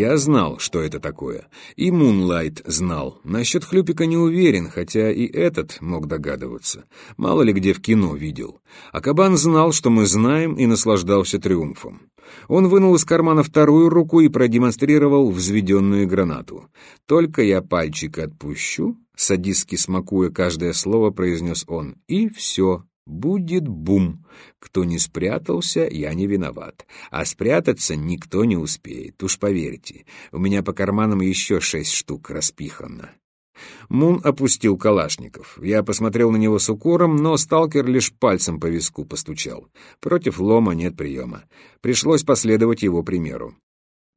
Я знал, что это такое. И Мунлайт знал. Насчет Хлюпика не уверен, хотя и этот мог догадываться. Мало ли где в кино видел. А Кабан знал, что мы знаем, и наслаждался триумфом. Он вынул из кармана вторую руку и продемонстрировал взведенную гранату. «Только я пальчик отпущу», — садистски смакуя каждое слово, произнес он, — «и все, будет бум. Кто не спрятался, я не виноват. А спрятаться никто не успеет, уж поверьте. У меня по карманам еще шесть штук распихано. Мун опустил калашников. Я посмотрел на него с укором, но сталкер лишь пальцем по виску постучал. Против лома нет приема. Пришлось последовать его примеру.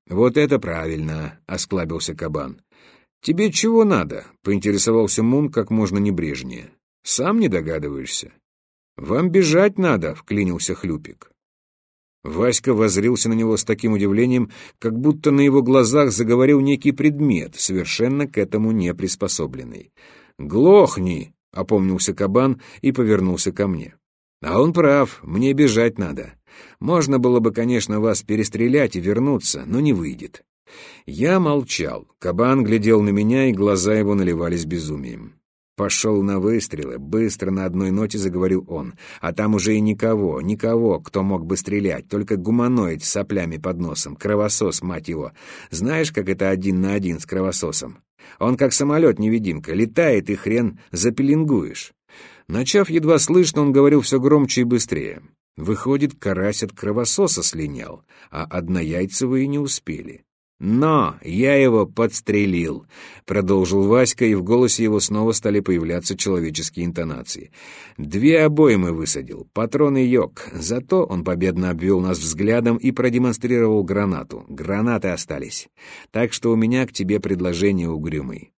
«Вот это правильно», — осклабился кабан. «Тебе чего надо?» — поинтересовался Мун как можно небрежнее. «Сам не догадываешься?» «Вам бежать надо», — вклинился Хлюпик. Васька возрился на него с таким удивлением, как будто на его глазах заговорил некий предмет, совершенно к этому не приспособленный. «Глохни!» — опомнился кабан и повернулся ко мне. «А он прав, мне бежать надо. Можно было бы, конечно, вас перестрелять и вернуться, но не выйдет». Я молчал. Кабан глядел на меня, и глаза его наливались безумием. Пошел на выстрелы, быстро на одной ноте заговорил он. А там уже и никого, никого, кто мог бы стрелять, только гуманоид с соплями под носом, кровосос, мать его. Знаешь, как это один на один с кровососом? Он как самолет-невидимка, летает и хрен запеленгуешь. Начав едва слышно, он говорил все громче и быстрее. Выходит, карась от кровососа слинял, а однояйцевые не успели. «Но я его подстрелил», — продолжил Васька, и в голосе его снова стали появляться человеческие интонации. «Две обоймы высадил, патроны йог. Зато он победно обвел нас взглядом и продемонстрировал гранату. Гранаты остались. Так что у меня к тебе предложение угрюмый».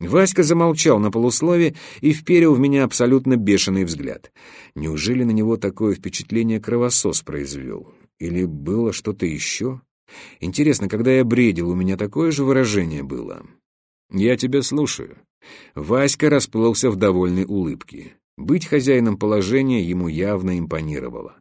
Васька замолчал на полуслове и вперил в меня абсолютно бешеный взгляд. Неужели на него такое впечатление кровосос произвел? Или было что-то еще? Интересно, когда я бредил, у меня такое же выражение было. Я тебя слушаю. Васька расплылся в довольной улыбке. Быть хозяином положения ему явно импонировало.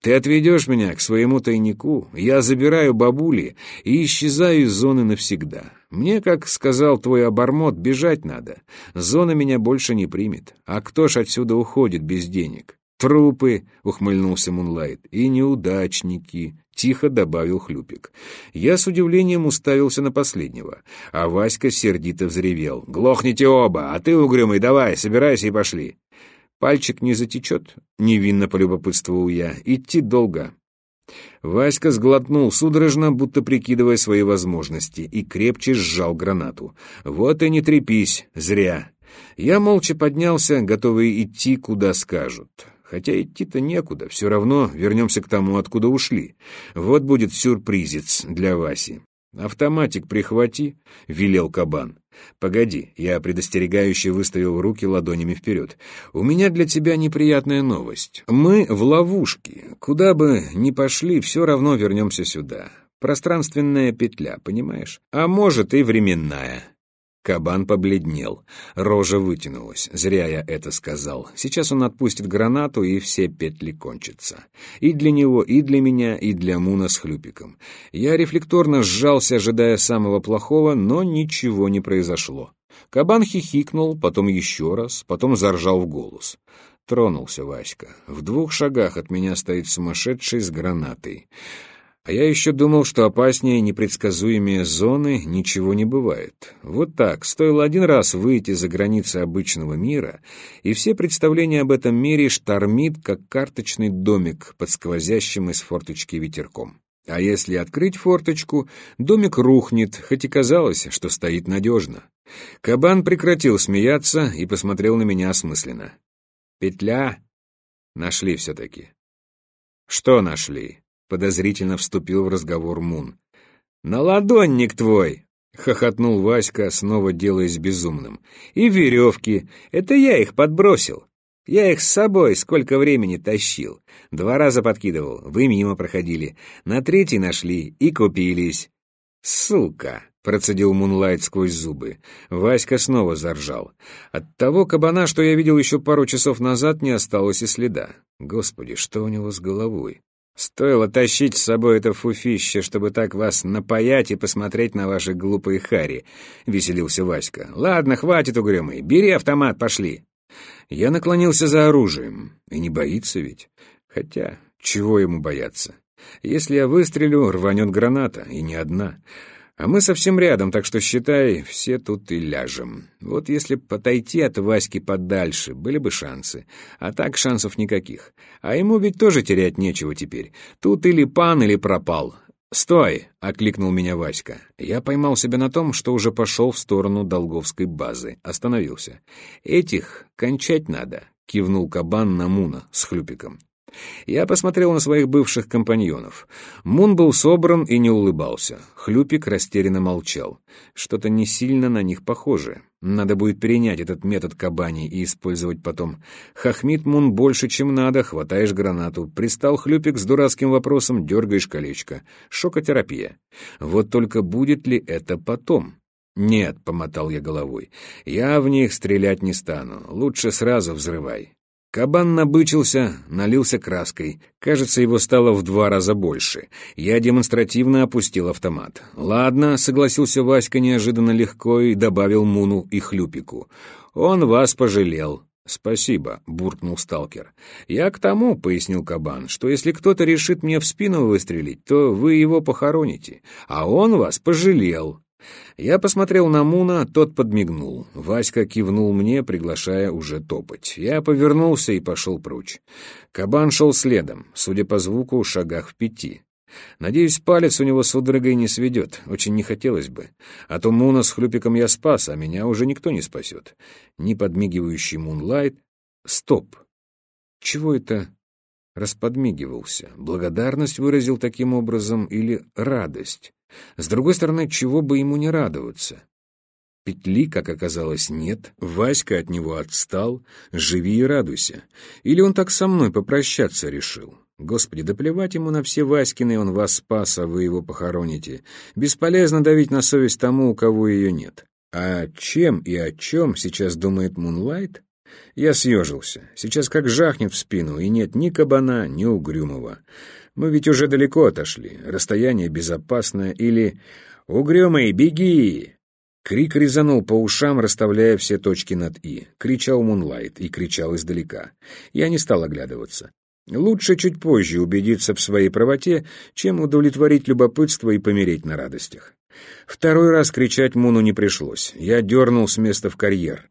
«Ты отведешь меня к своему тайнику, я забираю бабули и исчезаю из зоны навсегда. Мне, как сказал твой обормот, бежать надо. Зона меня больше не примет. А кто ж отсюда уходит без денег? «Трупы», — ухмыльнулся Мунлайт, — «и неудачники», — тихо добавил Хлюпик. Я с удивлением уставился на последнего, а Васька сердито взревел. «Глохните оба, а ты, угрюмый, давай, собирайся и пошли». «Пальчик не затечет?» — невинно полюбопытствовал я. «Идти долго». Васька сглотнул судорожно, будто прикидывая свои возможности, и крепче сжал гранату. «Вот и не трепись, зря». Я молча поднялся, готовый идти, куда скажут. Хотя идти-то некуда, все равно вернемся к тому, откуда ушли. Вот будет сюрпризец для Васи. «Автоматик прихвати», — велел кабан. «Погоди», — я предостерегающе выставил руки ладонями вперед. «У меня для тебя неприятная новость. Мы в ловушке. Куда бы ни пошли, все равно вернемся сюда. Пространственная петля, понимаешь? А может и временная». Кабан побледнел. Рожа вытянулась. Зря я это сказал. Сейчас он отпустит гранату, и все петли кончатся. И для него, и для меня, и для Муна с хлюпиком. Я рефлекторно сжался, ожидая самого плохого, но ничего не произошло. Кабан хихикнул, потом еще раз, потом заржал в голос. Тронулся Васька. В двух шагах от меня стоит сумасшедший с гранатой. А я еще думал, что опаснее непредсказуемые зоны ничего не бывает. Вот так, стоило один раз выйти за границы обычного мира, и все представления об этом мире штормит, как карточный домик под сквозящим из форточки ветерком. А если открыть форточку, домик рухнет, хоть и казалось, что стоит надежно. Кабан прекратил смеяться и посмотрел на меня осмысленно. «Петля? Нашли все-таки». «Что нашли?» — подозрительно вступил в разговор Мун. «На ладонник твой!» — хохотнул Васька, снова делаясь безумным. «И веревки. Это я их подбросил. Я их с собой сколько времени тащил. Два раза подкидывал, вы мимо проходили. На третий нашли и купились. Сука!» — процедил Мунлайт сквозь зубы. Васька снова заржал. От того кабана, что я видел еще пару часов назад, не осталось и следа. Господи, что у него с головой? «Стоило тащить с собой это фуфище, чтобы так вас напаять и посмотреть на ваши глупые хари», — веселился Васька. «Ладно, хватит, угрюмый, бери автомат, пошли». Я наклонился за оружием. И не боится ведь. Хотя, чего ему бояться? Если я выстрелю, рванет граната, и не одна. А мы совсем рядом, так что, считай, все тут и ляжем. Вот если б отойти от Васьки подальше, были бы шансы. А так шансов никаких. А ему ведь тоже терять нечего теперь. Тут или пан, или пропал. «Стой!» — окликнул меня Васька. Я поймал себя на том, что уже пошел в сторону Долговской базы. Остановился. «Этих кончать надо», — кивнул кабан на Муна с хлюпиком. Я посмотрел на своих бывших компаньонов. Мун был собран и не улыбался. Хлюпик растерянно молчал. Что-то не сильно на них похоже. Надо будет перенять этот метод кабани и использовать потом. Хахмит Мун больше, чем надо, хватаешь гранату. Пристал Хлюпик с дурацким вопросом, дергаешь колечко. Шокотерапия. Вот только будет ли это потом? «Нет», — помотал я головой, — «я в них стрелять не стану. Лучше сразу взрывай. Кабан набычился, налился краской. Кажется, его стало в два раза больше. Я демонстративно опустил автомат. «Ладно», — согласился Васька неожиданно легко и добавил Муну и Хлюпику. «Он вас пожалел». «Спасибо», — буркнул сталкер. «Я к тому», — пояснил кабан, — «что если кто-то решит мне в спину выстрелить, то вы его похороните, а он вас пожалел». Я посмотрел на Муна, тот подмигнул. Васька кивнул мне, приглашая уже топать. Я повернулся и пошел прочь. Кабан шел следом, судя по звуку, шагах в пяти. Надеюсь, палец у него судорогой не сведет, очень не хотелось бы. А то Муна с хлюпиком я спас, а меня уже никто не спасет. Ни подмигивающий Мунлайт... Стоп! Чего это расподмигивался? Благодарность выразил таким образом или радость? С другой стороны, чего бы ему не радоваться? Петли, как оказалось, нет. Васька от него отстал. Живи и радуйся. Или он так со мной попрощаться решил? Господи, да плевать ему на все Васькины, он вас спас, а вы его похороните. Бесполезно давить на совесть тому, у кого ее нет. А чем и о чем сейчас думает Мунлайт? Я съежился. Сейчас как жахнет в спину, и нет ни кабана, ни угрюмого. Мы ведь уже далеко отошли, расстояние безопасное, или «Угрюмый, беги!» Крик резанул по ушам, расставляя все точки над «и». Кричал Мунлайт и кричал издалека. Я не стал оглядываться. Лучше чуть позже убедиться в своей правоте, чем удовлетворить любопытство и помереть на радостях. Второй раз кричать Муну не пришлось. Я дернул с места в карьер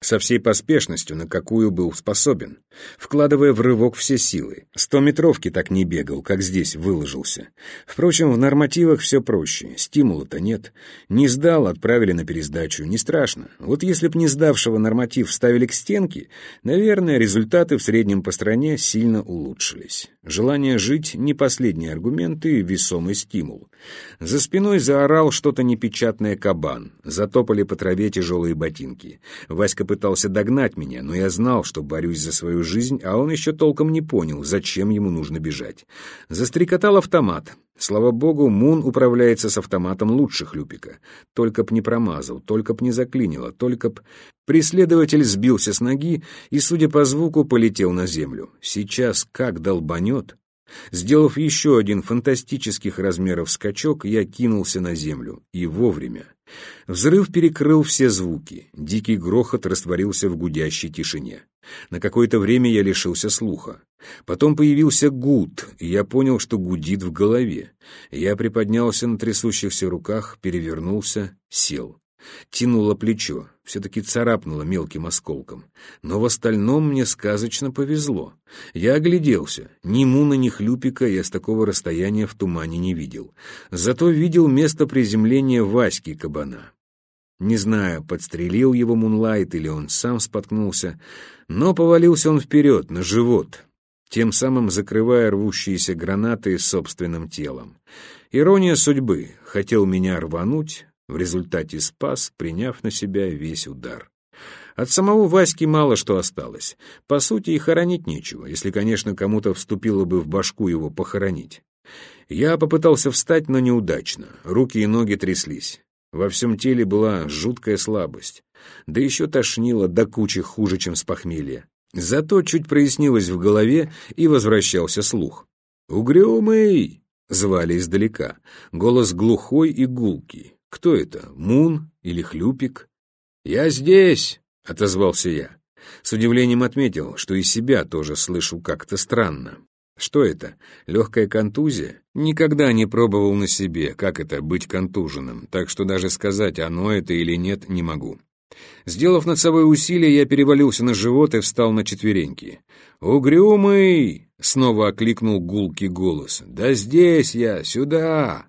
со всей поспешностью, на какую был способен, вкладывая в рывок все силы. Стометровки так не бегал, как здесь выложился. Впрочем, в нормативах все проще, стимула-то нет. Не сдал, отправили на пересдачу, не страшно. Вот если б не сдавшего норматив ставили к стенке, наверное, результаты в среднем по стране сильно улучшились. Желание жить — не последний аргумент и весомый стимул. За спиной заорал что-то непечатное кабан, затопали по траве тяжелые ботинки. Васька пытался догнать меня, но я знал, что борюсь за свою жизнь, а он еще толком не понял, зачем ему нужно бежать. Застрекотал автомат. Слава богу, Мун управляется с автоматом лучше Хлюпика. Только б не промазал, только б не заклинило, только б... Преследователь сбился с ноги и, судя по звуку, полетел на землю. Сейчас как долбанет... Сделав еще один фантастических размеров скачок, я кинулся на землю. И вовремя. Взрыв перекрыл все звуки. Дикий грохот растворился в гудящей тишине. На какое-то время я лишился слуха. Потом появился гуд, и я понял, что гудит в голове. Я приподнялся на трясущихся руках, перевернулся, сел. Тянуло плечо, все-таки царапнуло мелким осколком. Но в остальном мне сказочно повезло. Я огляделся. Ни Муна, ни Хлюпика я с такого расстояния в тумане не видел. Зато видел место приземления Васьки кабана. Не знаю, подстрелил его Мунлайт или он сам споткнулся, но повалился он вперед, на живот, тем самым закрывая рвущиеся гранаты собственным телом. Ирония судьбы. Хотел меня рвануть, в результате спас, приняв на себя весь удар. От самого Васьки мало что осталось. По сути, и хоронить нечего, если, конечно, кому-то вступило бы в башку его похоронить. Я попытался встать, но неудачно. Руки и ноги тряслись. Во всем теле была жуткая слабость. Да еще тошнило до кучи хуже, чем с похмелья. Зато чуть прояснилось в голове и возвращался слух. «Угрюмый!» — звали издалека. Голос глухой и гулкий. «Кто это, Мун или Хлюпик?» «Я здесь!» — отозвался я. С удивлением отметил, что и себя тоже слышу как-то странно. Что это? Легкая контузия? Никогда не пробовал на себе, как это быть контуженным, так что даже сказать, оно это или нет, не могу. Сделав над собой усилие, я перевалился на живот и встал на четвереньки. «Угрюмый!» — снова окликнул гулкий голос. «Да здесь я! Сюда!»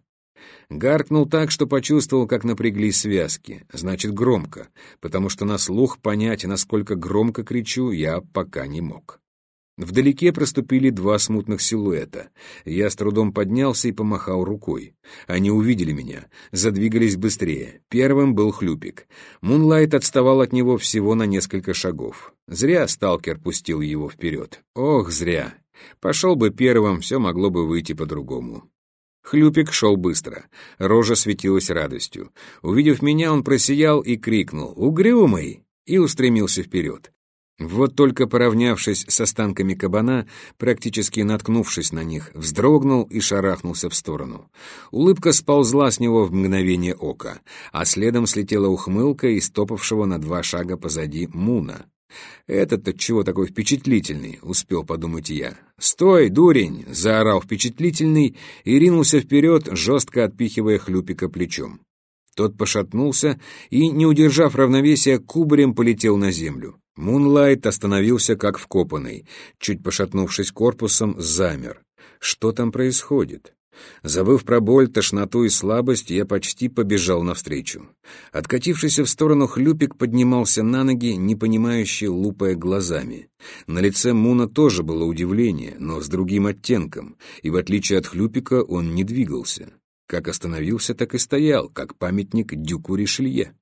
Гаркнул так, что почувствовал, как напряглись связки. Значит, громко, потому что на слух понять, насколько громко кричу, я пока не мог. Вдалеке проступили два смутных силуэта. Я с трудом поднялся и помахал рукой. Они увидели меня, задвигались быстрее. Первым был Хлюпик. Мунлайт отставал от него всего на несколько шагов. Зря сталкер пустил его вперед. Ох, зря. Пошел бы первым, все могло бы выйти по-другому. Хлюпик шел быстро. Рожа светилась радостью. Увидев меня, он просиял и крикнул «Угрюмый!» и устремился вперед. Вот только поравнявшись с останками кабана, практически наткнувшись на них, вздрогнул и шарахнулся в сторону. Улыбка сползла с него в мгновение ока, а следом слетела ухмылка из топавшего на два шага позади Муна. «Этот-то чего такой впечатлительный?» — успел подумать я. «Стой, дурень!» — заорал впечатлительный и ринулся вперед, жестко отпихивая хлюпика плечом. Тот пошатнулся и, не удержав равновесия, кубарем полетел на землю. Мунлайт остановился как вкопанный, чуть пошатнувшись корпусом, замер. Что там происходит? Забыв про боль, тошноту и слабость, я почти побежал навстречу. Откатившийся в сторону хлюпик поднимался на ноги, не понимающий, лупая глазами. На лице Муна тоже было удивление, но с другим оттенком, и в отличие от хлюпика он не двигался. Как остановился, так и стоял, как памятник Дюку Ришелье.